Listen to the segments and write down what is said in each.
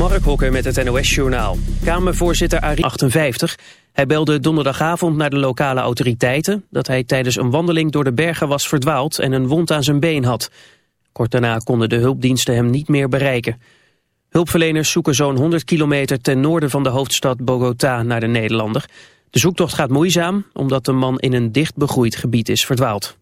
Mark Hokker met het NOS-journaal. Kamervoorzitter Arie 58. Hij belde donderdagavond naar de lokale autoriteiten... dat hij tijdens een wandeling door de bergen was verdwaald... en een wond aan zijn been had. Kort daarna konden de hulpdiensten hem niet meer bereiken. Hulpverleners zoeken zo'n 100 kilometer ten noorden van de hoofdstad Bogota naar de Nederlander. De zoektocht gaat moeizaam, omdat de man in een dicht begroeid gebied is verdwaald.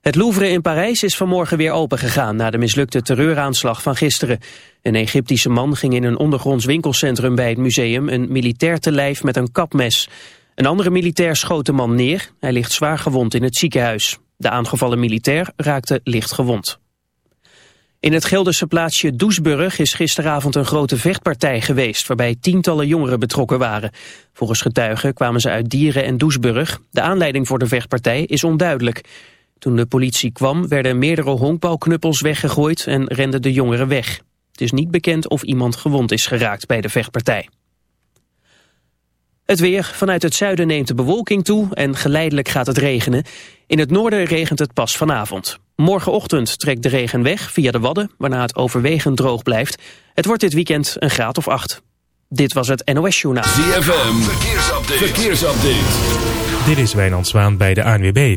Het Louvre in Parijs is vanmorgen weer opengegaan na de mislukte terreuraanslag van gisteren. Een Egyptische man ging in een ondergronds winkelcentrum bij het museum een militair te lijf met een kapmes. Een andere militair schoot de man neer. Hij ligt zwaar gewond in het ziekenhuis. De aangevallen militair raakte licht gewond. In het Gelderse plaatsje Doesburg is gisteravond een grote vechtpartij geweest... waarbij tientallen jongeren betrokken waren. Volgens getuigen kwamen ze uit Dieren en Doesburg. De aanleiding voor de vechtpartij is onduidelijk. Toen de politie kwam werden meerdere honkbalknuppels weggegooid en renden de jongeren weg. Het is niet bekend of iemand gewond is geraakt bij de vechtpartij. Het weer. Vanuit het zuiden neemt de bewolking toe en geleidelijk gaat het regenen. In het noorden regent het pas vanavond. Morgenochtend trekt de regen weg via de Wadden, waarna het overwegend droog blijft. Het wordt dit weekend een graad of acht. Dit was het NOS Journaal. ZFM. Verkeersupdate. Verkeersupdate. Dit is Wijnand Zwaan bij de ANWB.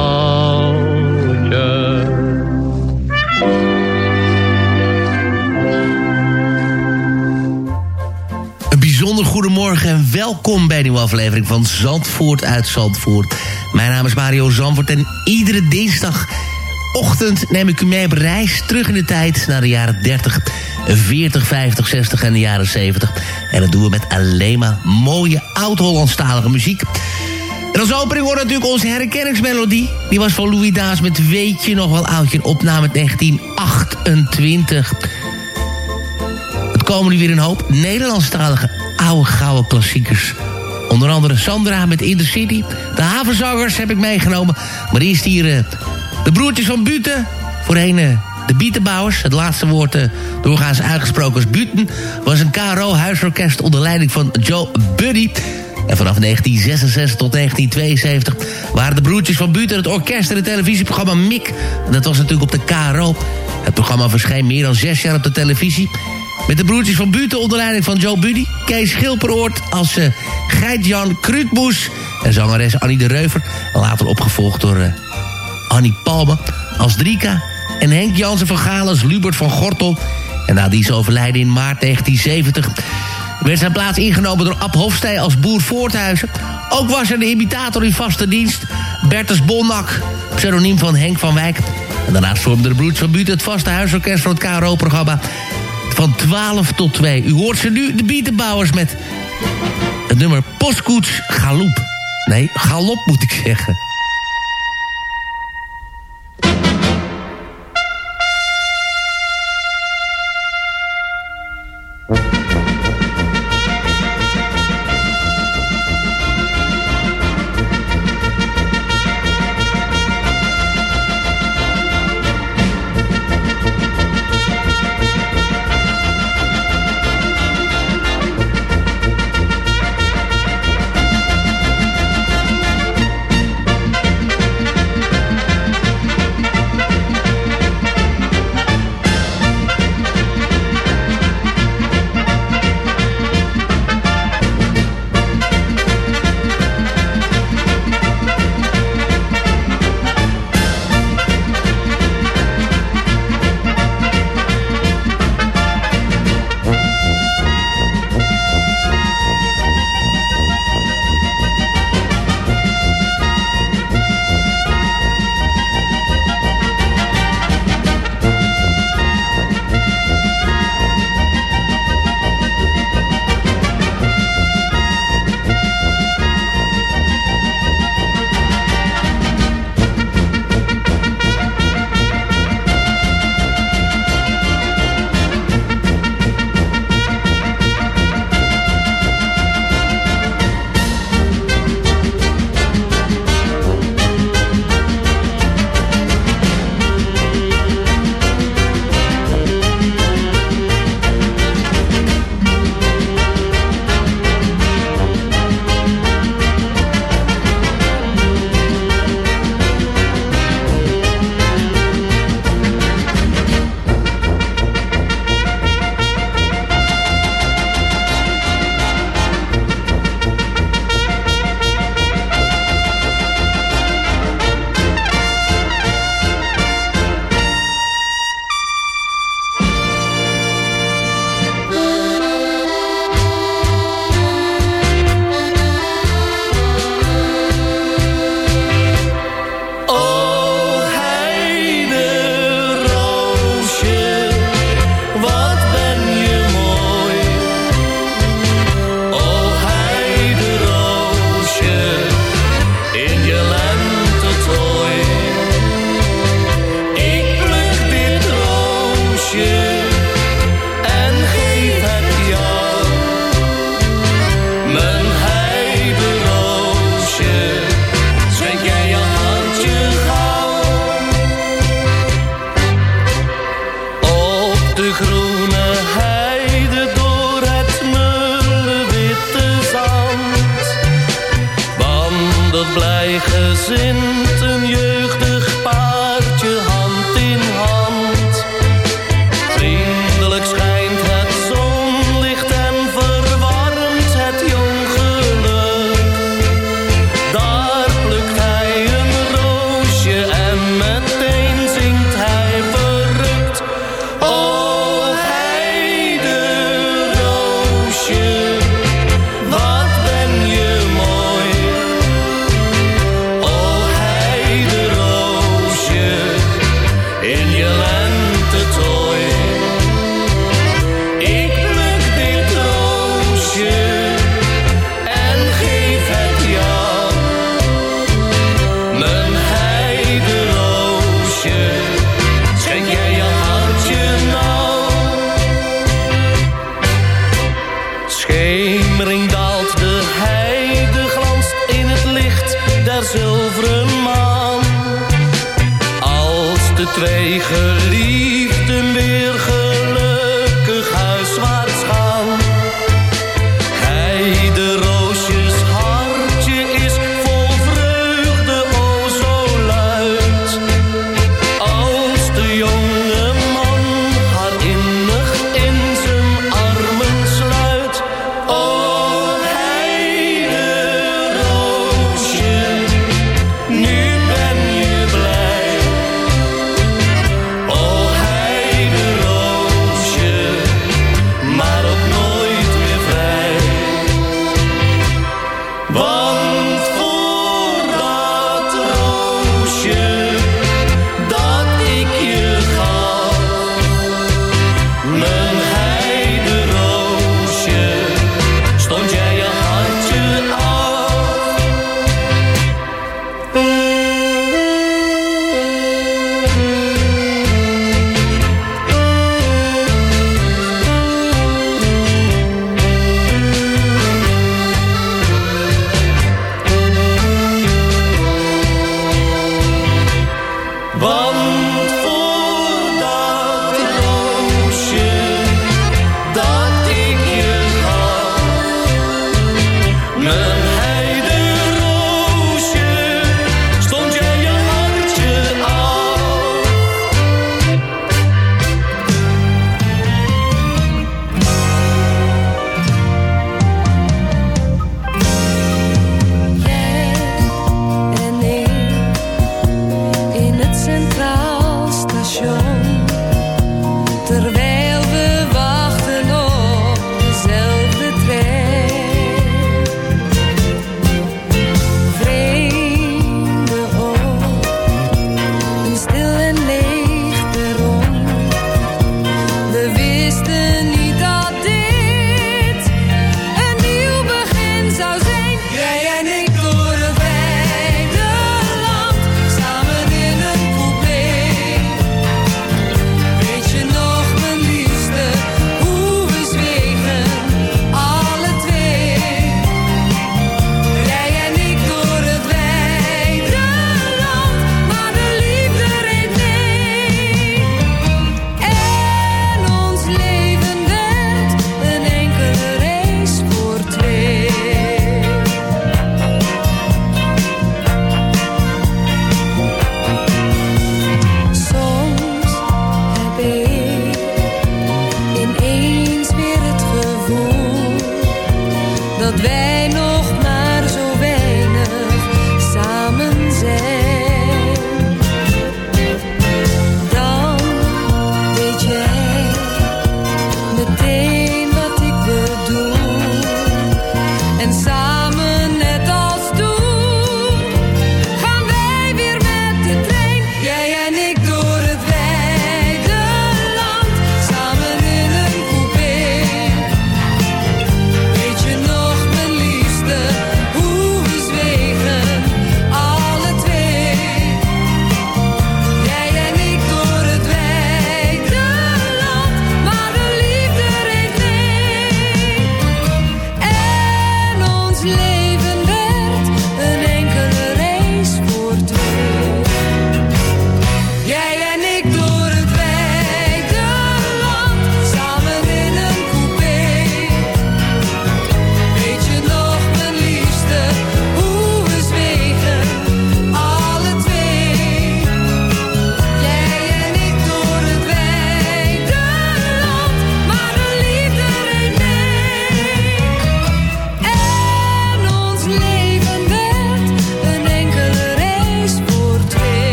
Goedemorgen en welkom bij een nieuwe aflevering van Zandvoort uit Zandvoort. Mijn naam is Mario Zandvoort en iedere dinsdagochtend neem ik u mee op reis terug in de tijd naar de jaren 30, 40, 50, 60 en de jaren 70. En dat doen we met alleen maar mooie oud-Hollandstalige muziek. En als opening hoort natuurlijk onze herkenningsmelodie. Die was van Louis Daas met Weet je nog wel oudje, een opname uit 1928. Het komen nu weer een hoop Nederlandstalige oude gouden klassiekers. Onder andere Sandra met In the City. De havenzangers heb ik meegenomen. Maar eerst hier uh, de broertjes van Buten. Voorheen uh, de Bietenbouwers. Het laatste woord uh, doorgaans uitgesproken als Buten. Was een KRO-huisorkest onder leiding van Joe Buddy. En vanaf 1966 tot 1972 waren de broertjes van Buten het orkest en het televisieprogramma Mik. En dat was natuurlijk op de KRO. Het programma verscheen meer dan zes jaar op de televisie. Met de broertjes van Buten onder leiding van Joe Buddy. Kees Schilperoort als uh, Geit-Jan Kruutboes. En zangeres Annie de Reuver. Later opgevolgd door uh, Annie Palme als Drika. En Henk Jansen van Gaal als Lubert van Gortel. En na die overlijden in maart 1970 werd zijn plaats ingenomen door Ab Hofstee als boer Voorthuizen. Ook was er de imitator in vaste dienst, Bertus Bonnak, pseudoniem van Henk van Wijk. En daarnaast vormde de broertjes van Buten het vaste huisorkest van het KRO-programma van 12 tot 2. U hoort ze nu, de bietenbouwers, met het nummer Postkoets Galop. Nee, Galop moet ik zeggen.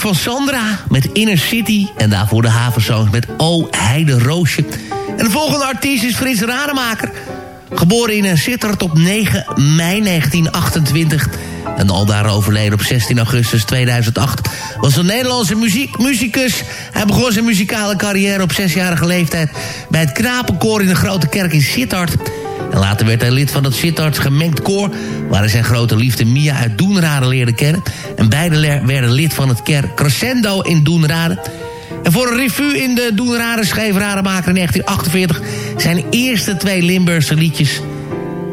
Van Sandra met Inner City. En daarvoor de havenzongs met O Heide Roosje. En de volgende artiest is Frits Rademaker. Geboren in Sittard op 9 mei 1928 en al daar overleden op 16 augustus 2008... was een Nederlandse muziek, muzikus. Hij begon zijn muzikale carrière op zesjarige leeftijd... bij het Knapenkoor in de Grote Kerk in Sittard. En later werd hij lid van het Sittards gemengd koor... waar hij zijn grote liefde Mia uit Doenraden leerde kennen. En beide werden lid van het kerk Crescendo in Doenraden... En voor een revue in de Doenraden schreef Rademaker in 1948 zijn eerste twee Limburgse liedjes.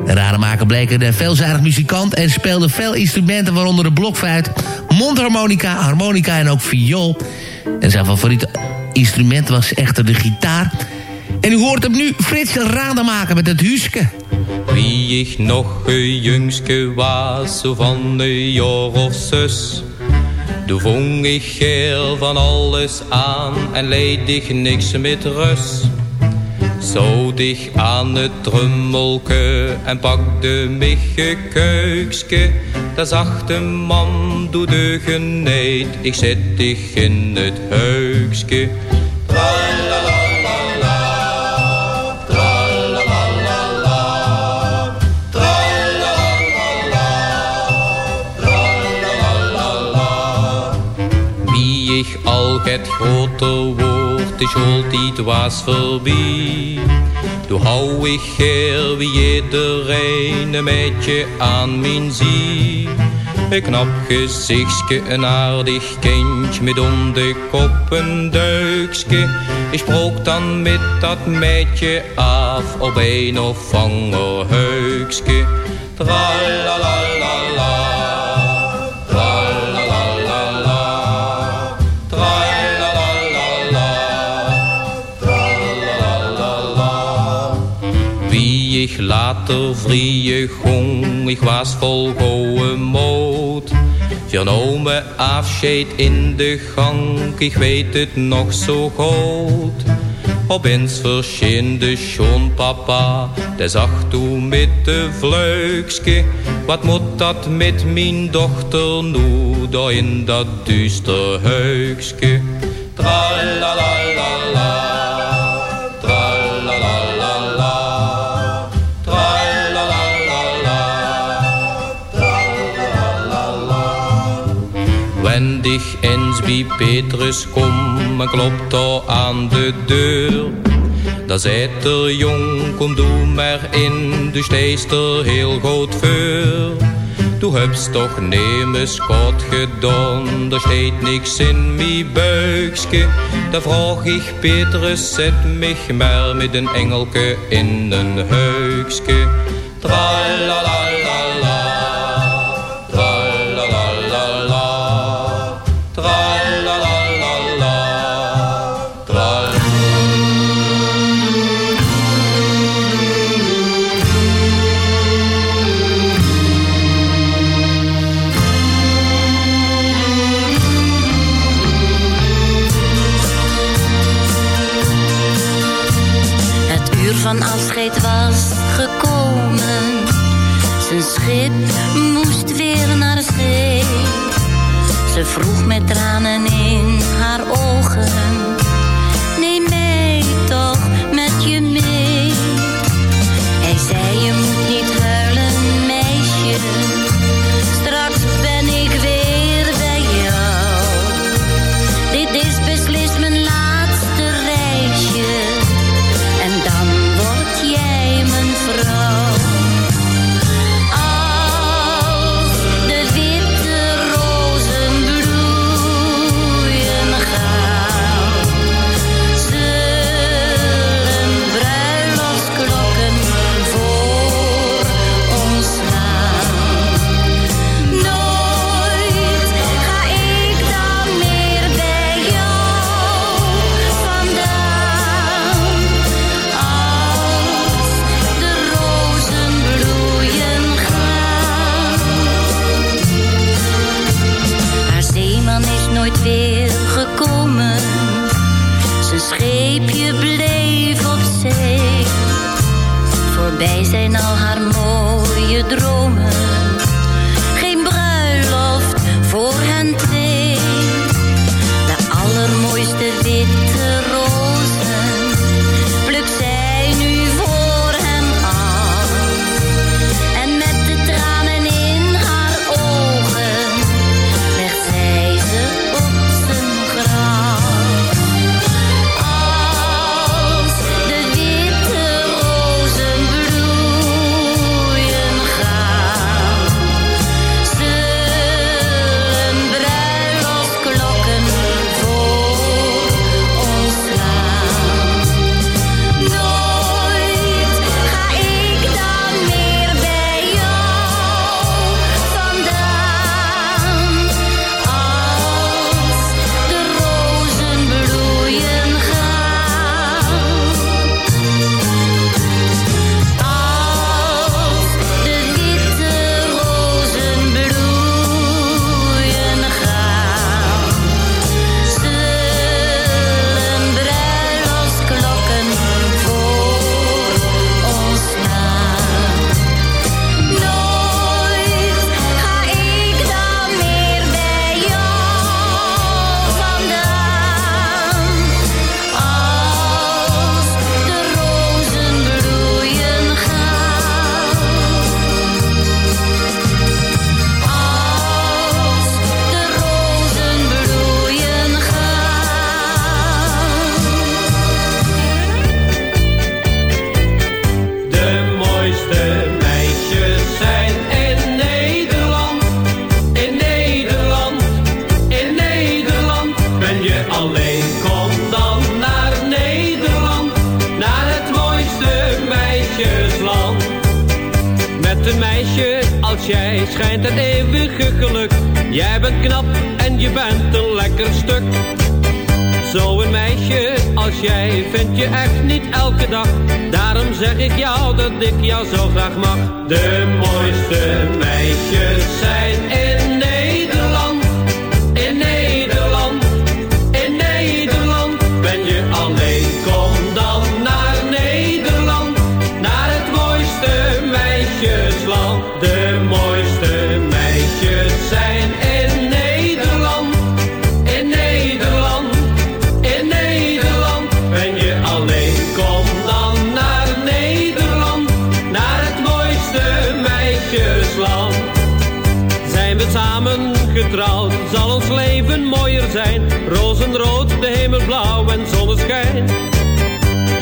De Rademaker bleek een veelzijdig muzikant en speelde veel instrumenten... waaronder de blokfluit, mondharmonica, harmonica en ook viool. En zijn favoriete instrument was echter de gitaar. En u hoort hem nu Frits Rademaker met het Huske. Wie ik nog een jongske was, van een jaar of vong ik heel van alles aan en leed ik niks met rust. Zo dicht aan het drummelke en pakte mich kuikske. Daar zag de man doe de geneed, ik zet dich in het huikske. Het groter woord, is altijd was voorbij. Toen hou ik heel wie iedereen een beetje aan mijn zie. Een knap gezichtje, een aardig kindje met om de kop een duikske. Ik sprook dan met dat meidje af op een of ander huikske. Tralalalala. Ik later vrije gong, ik was vol goeie moed. Afscheid in de gang, ik weet het nog zo goed. Opeens verscheen de schoonpapa, die zag toen met de vleugske. Wat moet dat met mijn dochter nu, daar in dat duister huikske? Tralalalala. Wenn dich eens bij Petrus kom en klopt daar aan de deur. Dan zegt er jong, kom doe maar in, du steest er heel goed voor. Du hebt toch nemen schat gedaan, er steekt niks in mijn buikske. Dan vraag ik Petrus, zet mich maar met een engelke in een huikske. Tralalala. Vroeg met tranen jij schijnt het eeuwige geluk. Jij bent knap en je bent een lekker stuk. Zo'n meisje als jij vind je echt niet elke dag. Daarom zeg ik jou dat ik jou zo graag mag. De mooiste meisjes zijn in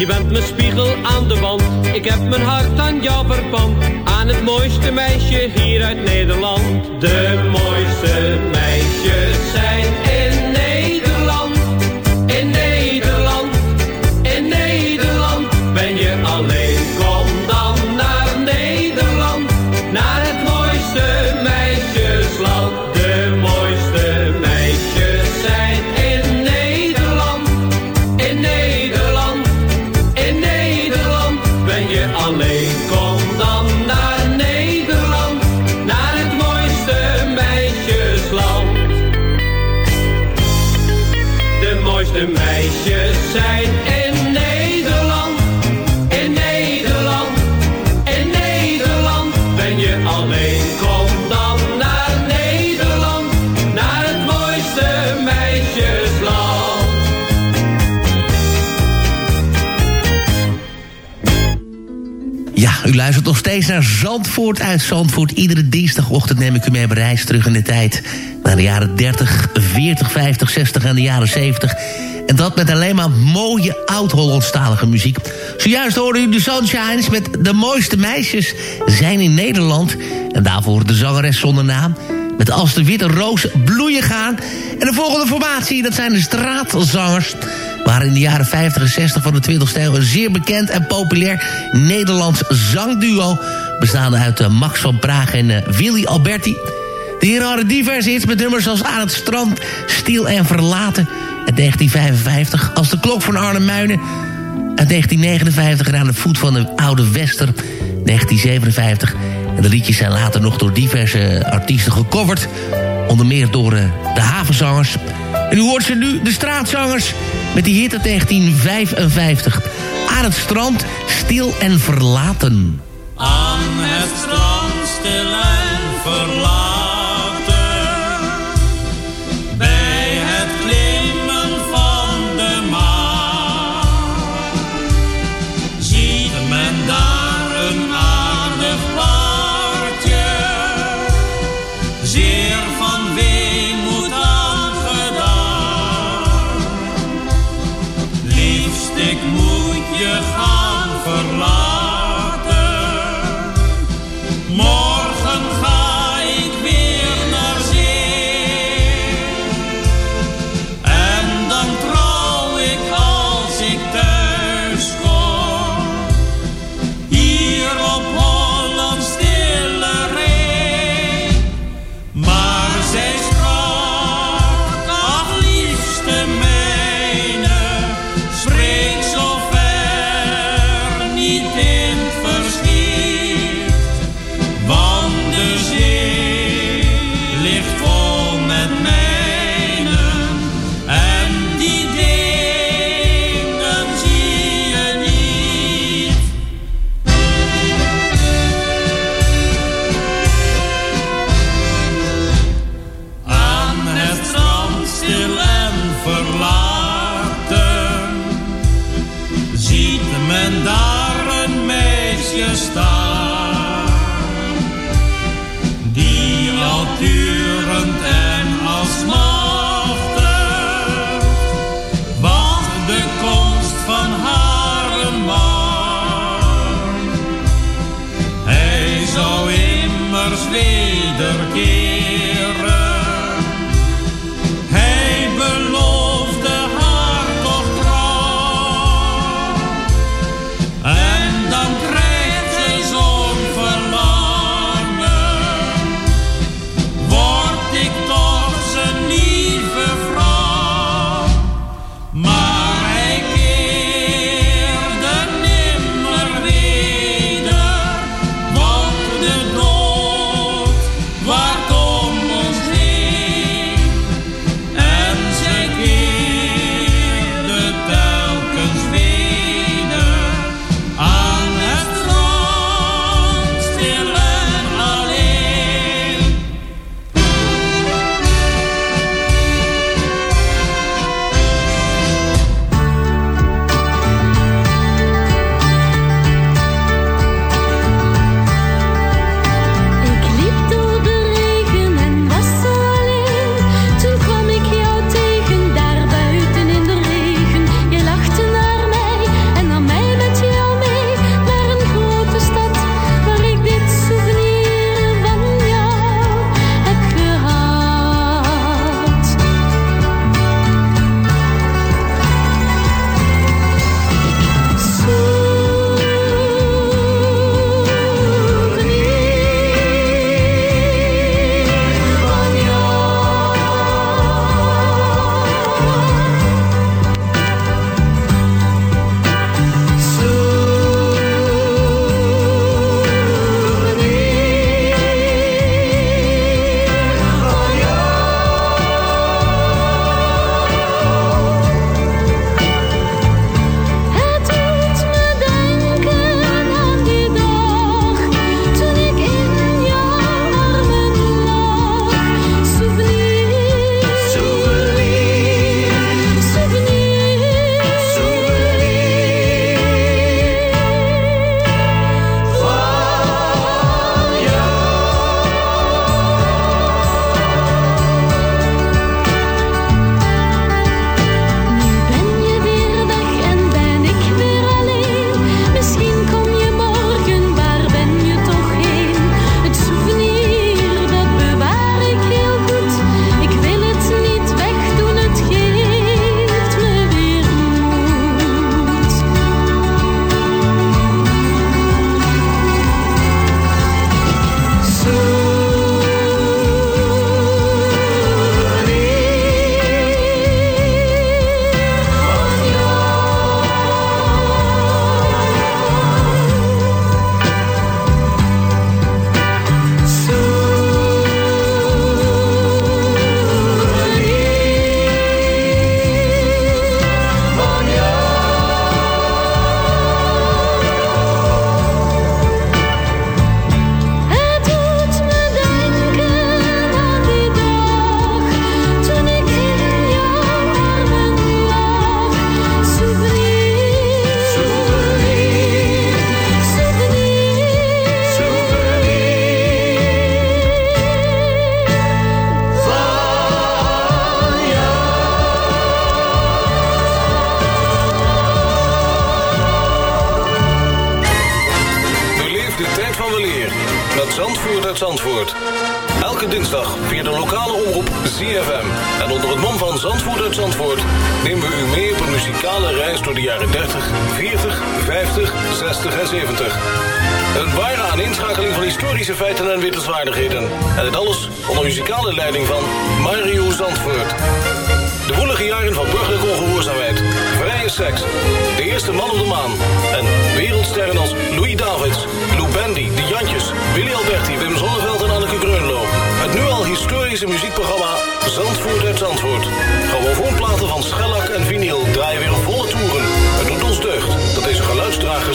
Je bent mijn spiegel aan de wand, ik heb mijn hart aan jou verpand. Aan het mooiste meisje hier uit Nederland. De mooiste meisjes zijn luistert nog steeds naar Zandvoort uit Zandvoort. Iedere dinsdagochtend neem ik u mee op reis terug in de tijd. Naar de jaren 30, 40, 50, 60 en de jaren 70. En dat met alleen maar mooie oud-Hollandstalige muziek. Zojuist hoorde u de Sunshines met de mooiste meisjes zijn in Nederland. En daarvoor de zangeres zonder naam. Met als de witte roos bloeien gaan. En de volgende formatie, dat zijn de straatzangers waren in de jaren 50 en 60 van de 20e eeuw... een zeer bekend en populair Nederlands zangduo... bestaande uit eh, Max van Praag en eh, Willy Alberti. De heren hadden diverse hits met nummers als Aan het strand, Stil en Verlaten... uit 1955, Als de klok van Arne Muinen... uit 1959 en Aan de voet van de Oude Wester, 1957... En de liedjes zijn later nog door diverse artiesten gecoverd. Onder meer door uh, de havenzangers. En u hoort ze nu, de straatzangers, met die hit uit 1955. Aan het strand, stil en verlaten. Aan het strand stil en verlaten.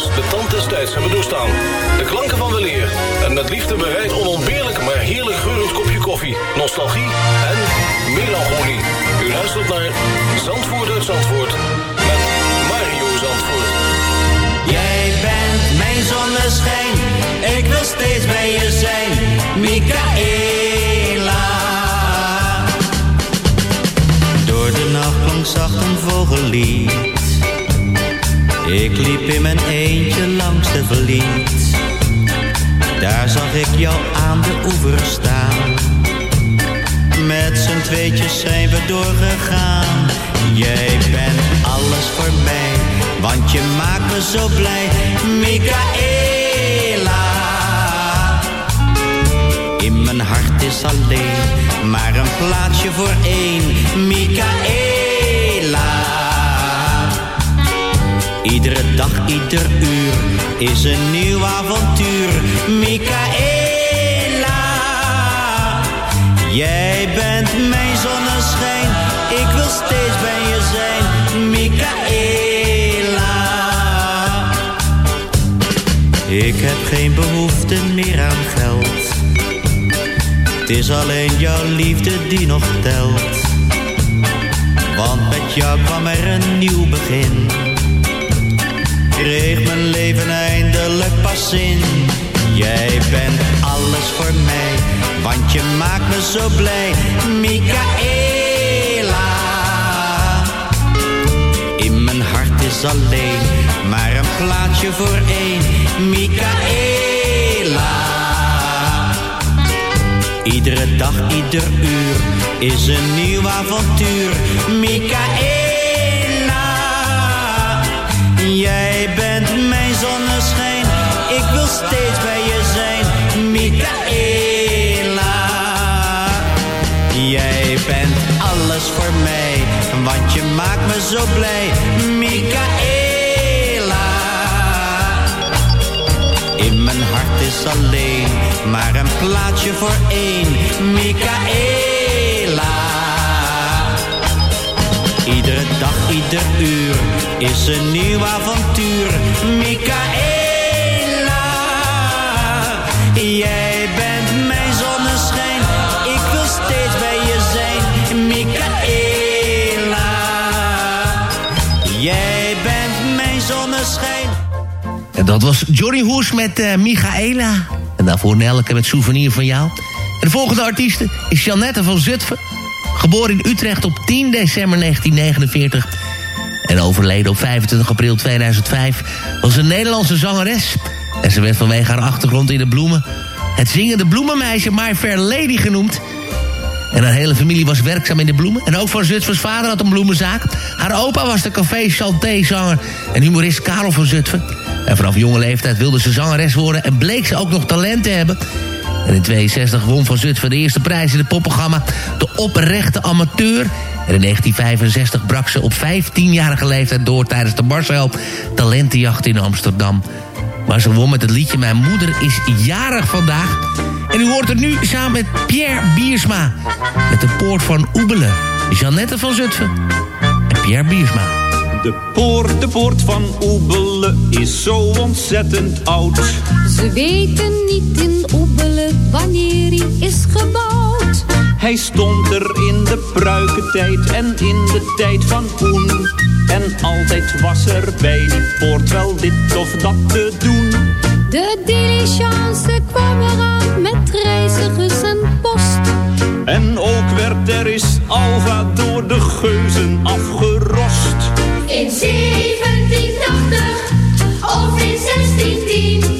De tand des tijds hebben doorstaan. De klanken van weleer en met liefde bereid onontbeerlijk maar heerlijk geurend kopje koffie, nostalgie en melancholie. U luistert naar Zandvoort uit Zandvoort met Mario Zandvoort. Jij bent mijn zonneschijn, ik wil steeds bij je zijn, Michaela. Door de nacht klonk zacht een vogellied. Ik liep in mijn eentje langs de verliet. Daar zag ik jou aan de oever staan. Met z'n tweetjes zijn we doorgegaan. Jij bent alles voor mij, want je maakt me zo blij, Michaela. In mijn hart is alleen maar een plaatsje voor één, Michaela. Iedere dag, ieder uur is een nieuw avontuur, Michaela. Jij bent mijn zonneschijn, ik wil steeds bij je zijn, Michaela. Ik heb geen behoefte meer aan geld. Het is alleen jouw liefde die nog telt. Want met jou kwam er een nieuw begin. Kreeg mijn leven eindelijk pas zin. Jij bent alles voor mij, want je maakt me zo blij, Michaela. In mijn hart is alleen maar een plaatsje voor één, Michaela. Iedere dag, ieder uur is een nieuw avontuur, Michaela. Jij bent mijn zonneschijn, ik wil steeds bij je zijn, Michaela. Jij bent alles voor mij, want je maakt me zo blij, Michaela. In mijn hart is alleen maar een plaatsje voor één, Michaela. Iedere dag, ieder uur is een nieuw avontuur, Michaela. Jij bent mijn zonneschijn, ik wil steeds bij je zijn, Michaela. Jij bent mijn zonneschijn. En dat was Johnny Hoes met eh, Michaela. En daarvoor Nelke met Souvenir van jou. En de volgende artieste is Jeannette van Zutphen. Geboren in Utrecht op 10 december 1949. En overleden op 25 april 2005. Was een Nederlandse zangeres. En ze werd vanwege haar achtergrond in de bloemen... het zingende bloemenmeisje My Fair Lady genoemd. En haar hele familie was werkzaam in de bloemen. En ook van Zutphens vader had een bloemenzaak. Haar opa was de café Chanté-zanger en humorist Karel van Zutphen. En vanaf jonge leeftijd wilde ze zangeres worden... en bleek ze ook nog talent te hebben. En in 62 won Van Zutphen de eerste prijs in het popprogramma... De Oprechte Amateur. En in 1965 brak ze op 15-jarige leeftijd door... tijdens de Marcel Talentenjacht in Amsterdam. Maar ze won met het liedje Mijn moeder is jarig vandaag... En u hoort het nu samen met Pierre Biersma. Met de poort van Oebelen. Jeannette van Zutphen. En Pierre Biersma. De poort, de poort van Oebelen is zo ontzettend oud. Ze weten niet in Oebelen wanneer hij is gebouwd. Hij stond er in de pruikentijd en in de tijd van Oen. En altijd was er bij die poort wel dit of dat te doen. De diligence kwam eraan met reizigers en post. En ook werd er is Alva door de geuzen afgerost. In 1780 of in 1610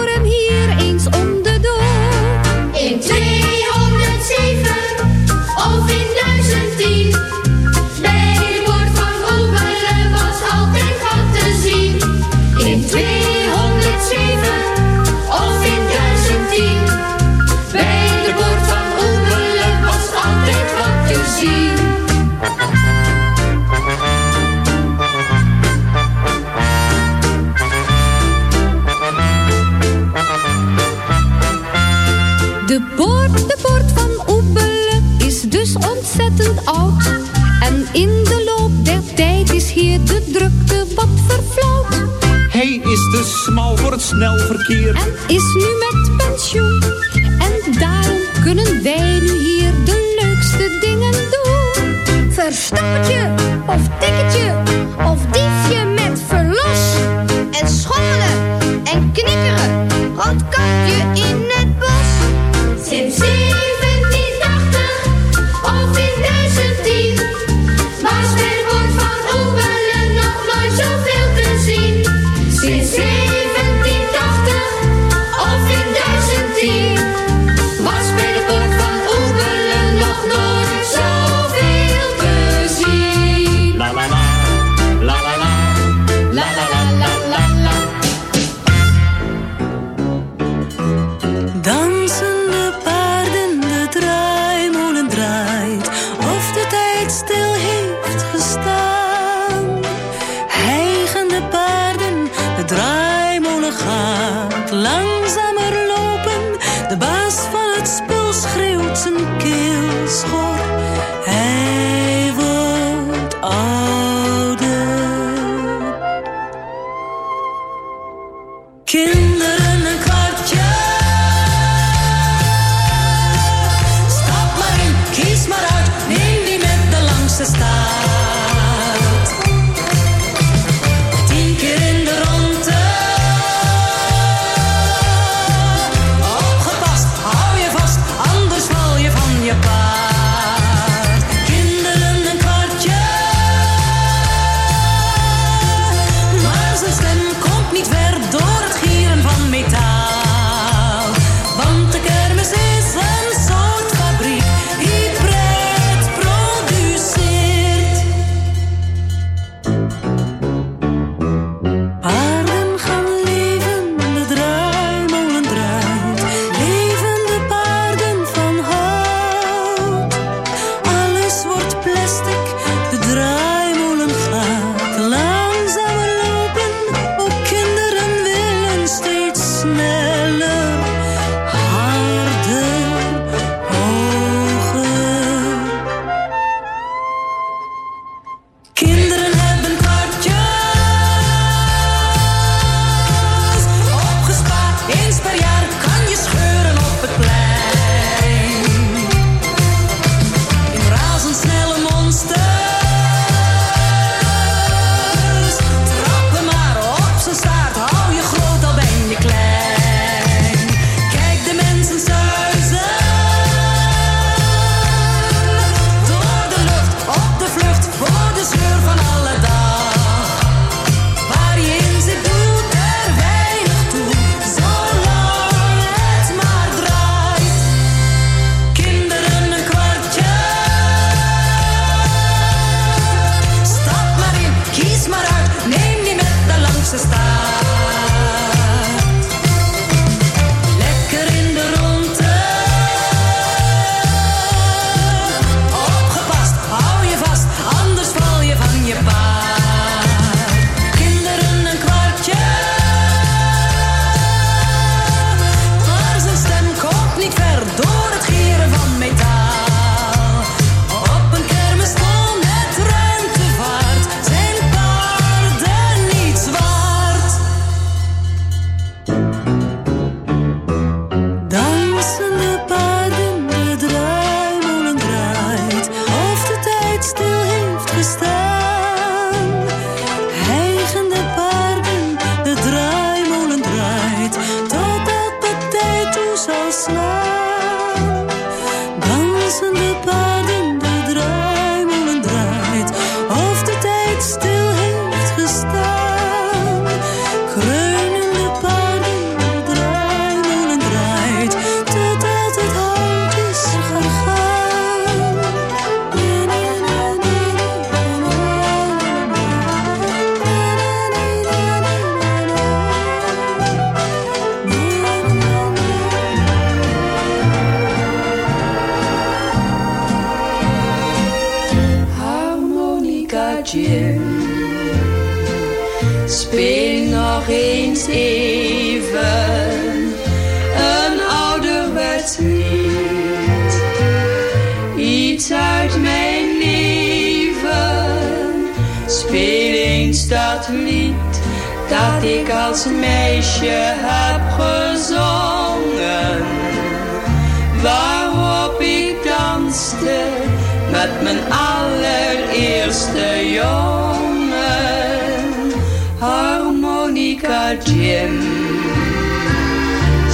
snel verkeer. En is nu met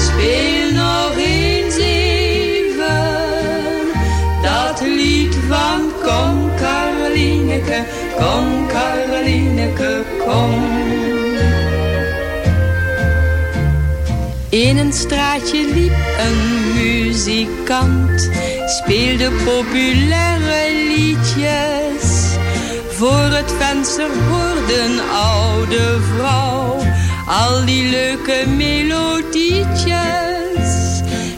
Speel nog eens even dat lied van Kom Karolineke, kom Karolineke, kom. In een straatje liep een muzikant, speelde populaire liedjes. Voor het venster hoorde een oude vrouw al die leuke melodietjes.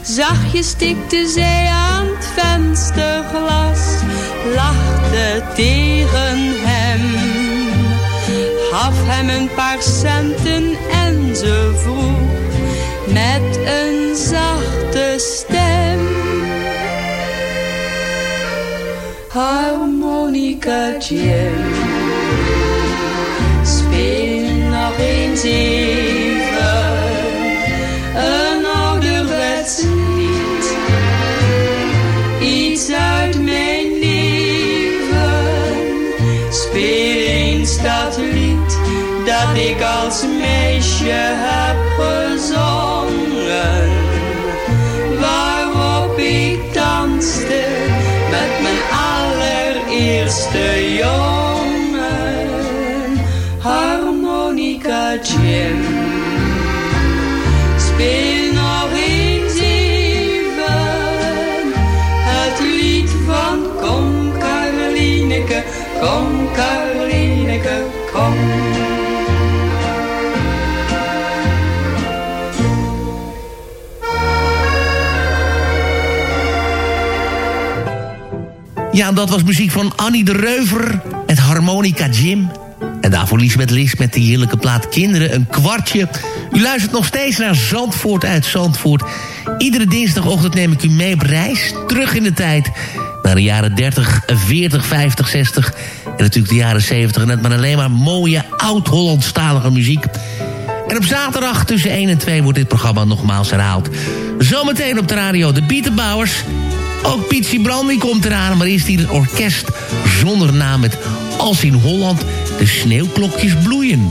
Zachtjes tikte zij aan het vensterglas, lachte tegen hem. Gaf hem een paar centen en ze vroeg met een zachte stem. Harmonica Jim, speel eens even een ouderwets lied. Iets uit mijn leven, speel eens dat lied dat ik als meisje heb gezongen. Waarop ik danste met mijn allereerste jongen. Ja, dat was muziek van Annie de Reuver met Harmonica Jim. En daarvoor Liesbeth Lis met de heerlijke plaat Kinderen, een kwartje. U luistert nog steeds naar Zandvoort uit Zandvoort. Iedere dinsdagochtend neem ik u mee op reis, terug in de tijd... naar de jaren 30, 40, 50, 60 en natuurlijk de jaren 70... net maar alleen maar mooie, oud-Hollandstalige muziek... En op zaterdag tussen 1 en 2 wordt dit programma nogmaals herhaald. Zometeen op de radio de Bietenbouwers. Ook Pietsie Brandy komt eraan, maar eerst hier een orkest zonder naam met Als in Holland de sneeuwklokjes bloeien.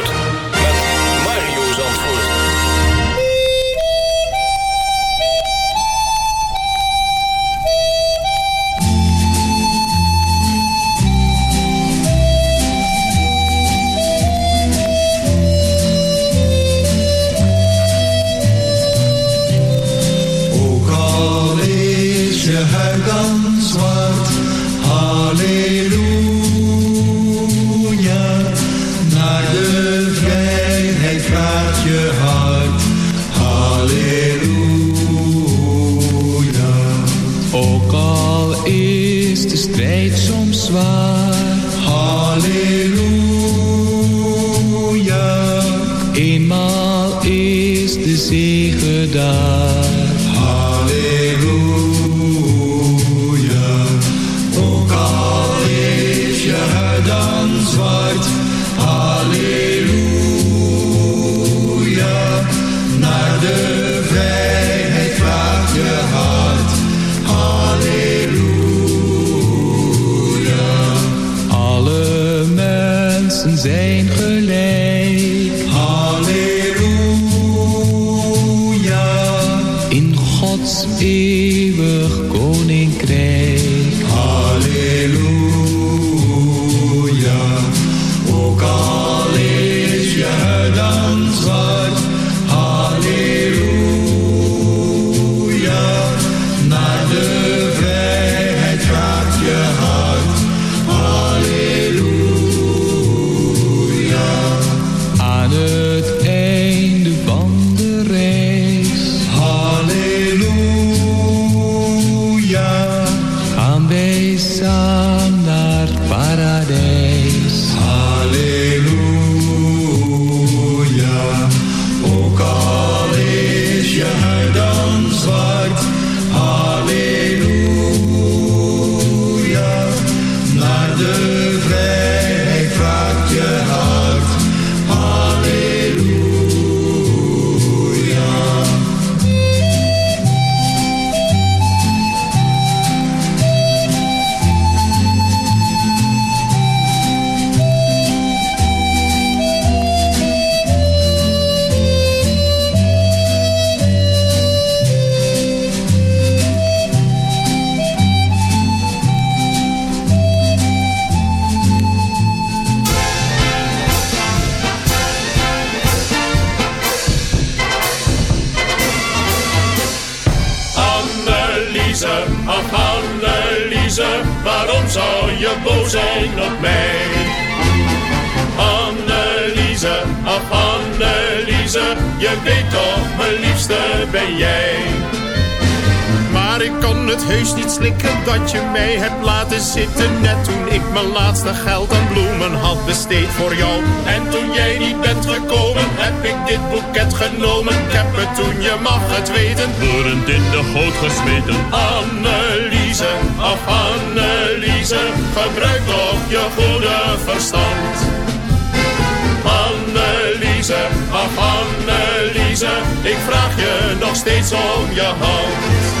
genomen. Ik heb het toen, je mag het weten. Woedend in de goot gesmeten. Anneliese, ach Anneliese, gebruik toch je goede verstand. Anneliese, ach Anneliese, ik vraag je nog steeds om je hand.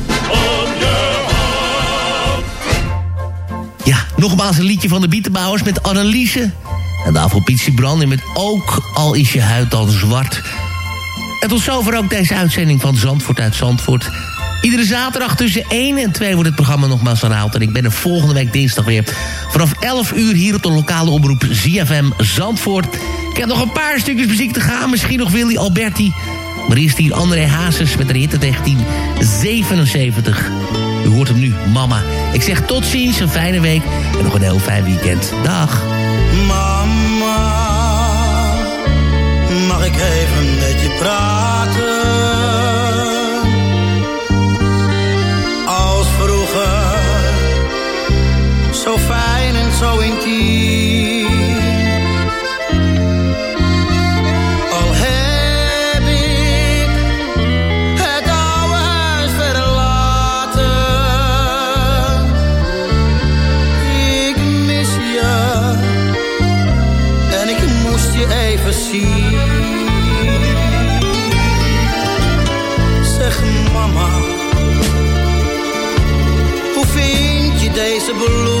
Ja, nogmaals een liedje van de Bietenbouwers met Anneliese. En daarvoor Pietje Branding met Ook al is je huid dan zwart. En tot zover ook deze uitzending van Zandvoort uit Zandvoort. Iedere zaterdag tussen 1 en 2 wordt het programma nogmaals herhaald. En ik ben er volgende week dinsdag weer. Vanaf 11 uur hier op de lokale omroep ZFM Zandvoort. Ik heb nog een paar stukjes muziek te gaan. Misschien nog Willy Alberti. Maar eerst hier André Hazes met de hit uit 1977. U hoort hem nu, mama. Ik zeg tot ziens, een fijne week en nog een heel fijn weekend. Dag. Mama, mag ik even met je praten? Als vroeger, zo fijn en zo intiem. Je